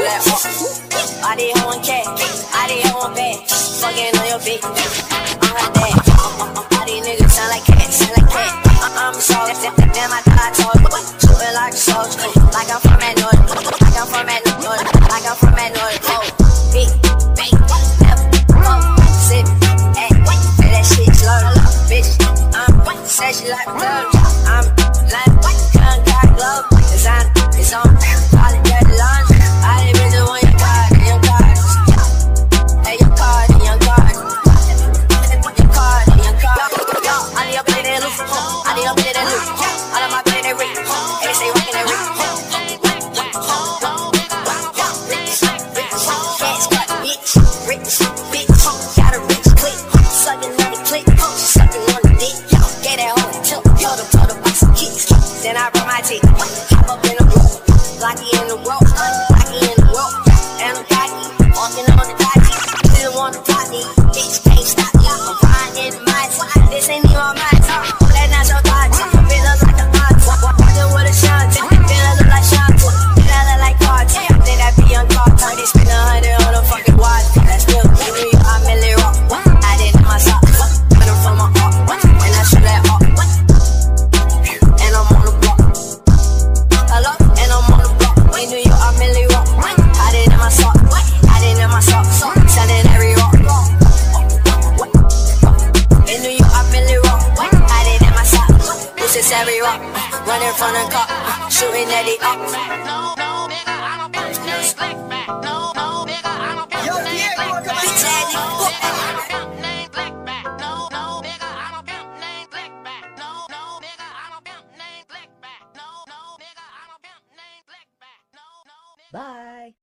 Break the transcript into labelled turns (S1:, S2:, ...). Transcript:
S1: that. I did hoe and cat, I did hoe and bad. Fucking on your bitch, I'm her dad. All these niggas sound like cats, sound like cat. Uh-uh, I'm so damn, I told you. Shooting like a soldier, like I'm from that north, like I'm from that north, like I'm from oh, that north. Oh, oh, that bitch. I'm, say she like I need a On they spend a hundred on a fucking watch, that's still me, I'm Milly Rock, I did in my socks, but I'm from my heart, and I shoot that heart, and I'm on the block. Hello, and I'm on the block. In New York, I'm Milly Rock. I did in my sock. I did in my sock. Selling every rock. In New York, I'm Milly Rock. I did in my sock. This is every rock. Running from the cop. Shooting at the up.
S2: No, no, nigga, I don't pump names
S1: Bye.